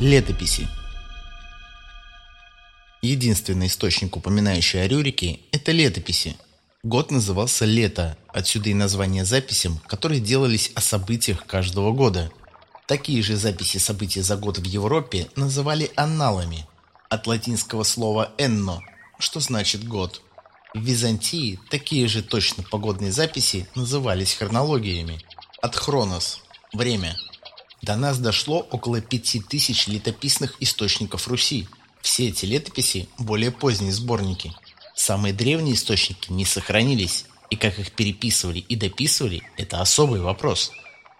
Летописи Единственный источник, упоминающий о Рюрике, это летописи. Год назывался «Лето», отсюда и название записям, которые делались о событиях каждого года. Такие же записи событий за год в Европе называли анналами, от латинского слова «энно», что значит «год». В Византии такие же точно погодные записи назывались хронологиями, от «хронос» – «время». До нас дошло около пяти тысяч летописных источников Руси. Все эти летописи – более поздние сборники. Самые древние источники не сохранились, и как их переписывали и дописывали – это особый вопрос.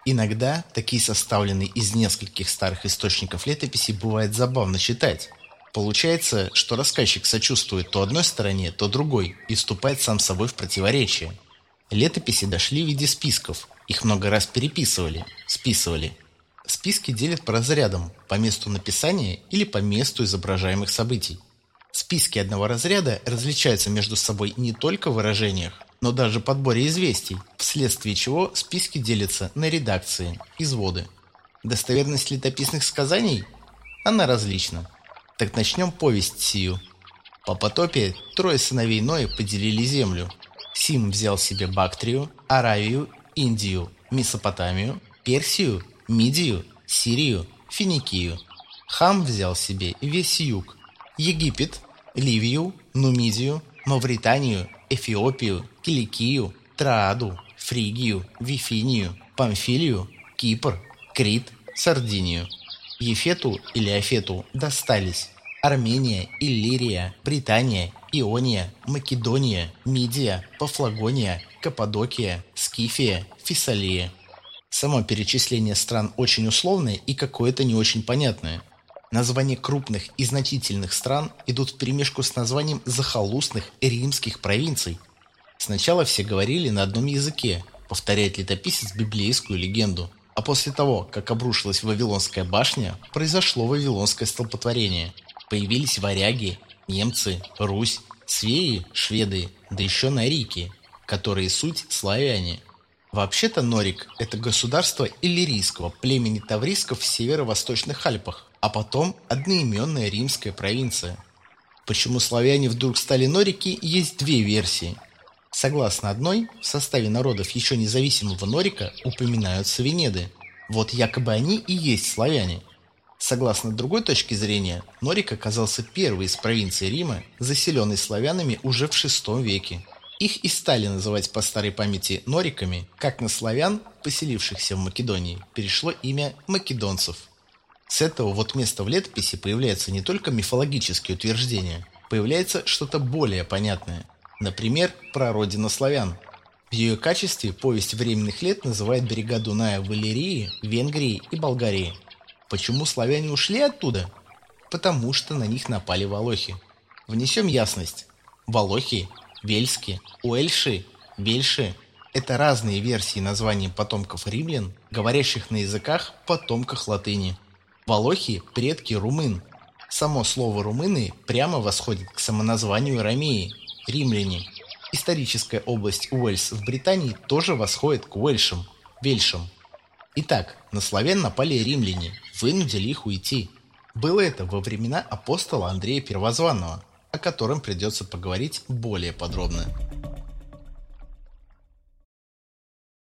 Иногда такие составленные из нескольких старых источников летописи бывает забавно читать. Получается, что рассказчик сочувствует то одной стороне, то другой и вступает сам собой в противоречие. Летописи дошли в виде списков, их много раз переписывали, списывали – Списки делят по разрядам, по месту написания или по месту изображаемых событий. Списки одного разряда различаются между собой не только в выражениях, но даже подборе известий, вследствие чего списки делятся на редакции, изводы. Достоверность летописных сказаний? Она различна. Так начнем повесть сию. По потопе трое сыновей Ноя поделили землю. Сим взял себе Бактрию, Аравию, Индию, Месопотамию, Персию Мидию, Сирию, Финикию. Хам взял себе весь юг, Египет, Ливию, Нумидию, Мавританию, Эфиопию, Киликию, Трааду, Фригию, Вифинию, Памфилию, Кипр, Крит, Сардинию. Ефету или Афету достались Армения, Иллирия, Британия, Иония, Македония, Мидия, Пафлагония, Каппадокия, Скифия, Фессалия. Само перечисление стран очень условное и какое-то не очень понятное. Названия крупных и значительных стран идут в перемешку с названием захолустных римских провинций. Сначала все говорили на одном языке, повторяет летописец библейскую легенду. А после того, как обрушилась Вавилонская башня, произошло Вавилонское столпотворение. Появились варяги, немцы, Русь, свеи, шведы, да еще нарики, которые суть славяне – Вообще-то Норик – это государство иллирийского племени таврисков в северо-восточных Альпах, а потом одноименная римская провинция. Почему славяне вдруг стали Норики, есть две версии. Согласно одной, в составе народов еще независимого Норика упоминаются Венеды. Вот якобы они и есть славяне. Согласно другой точке зрения, Норик оказался первой из провинций Рима, заселенной славянами уже в VI веке. Их и стали называть по старой памяти нориками, как на славян, поселившихся в Македонии, перешло имя македонцев. С этого вот места в летописи появляются не только мифологические утверждения, появляется что-то более понятное. Например, про родину славян. В ее качестве повесть временных лет называет берега Дуная в Иллирии, Венгрии и Болгарии. Почему славяне ушли оттуда? Потому что на них напали волохи. Внесем ясность. Волохи Вельски, Уэльши, Вельши – это разные версии названий потомков римлян, говорящих на языках потомках латыни. Волохи – предки румын. Само слово «румыны» прямо восходит к самоназванию Ромеи – римляне. Историческая область Уэльс в Британии тоже восходит к Уэльшам – вельшам. Итак, на славян напали римляне, вынудили их уйти. Было это во времена апостола Андрея Первозванного – о котором придется поговорить более подробно.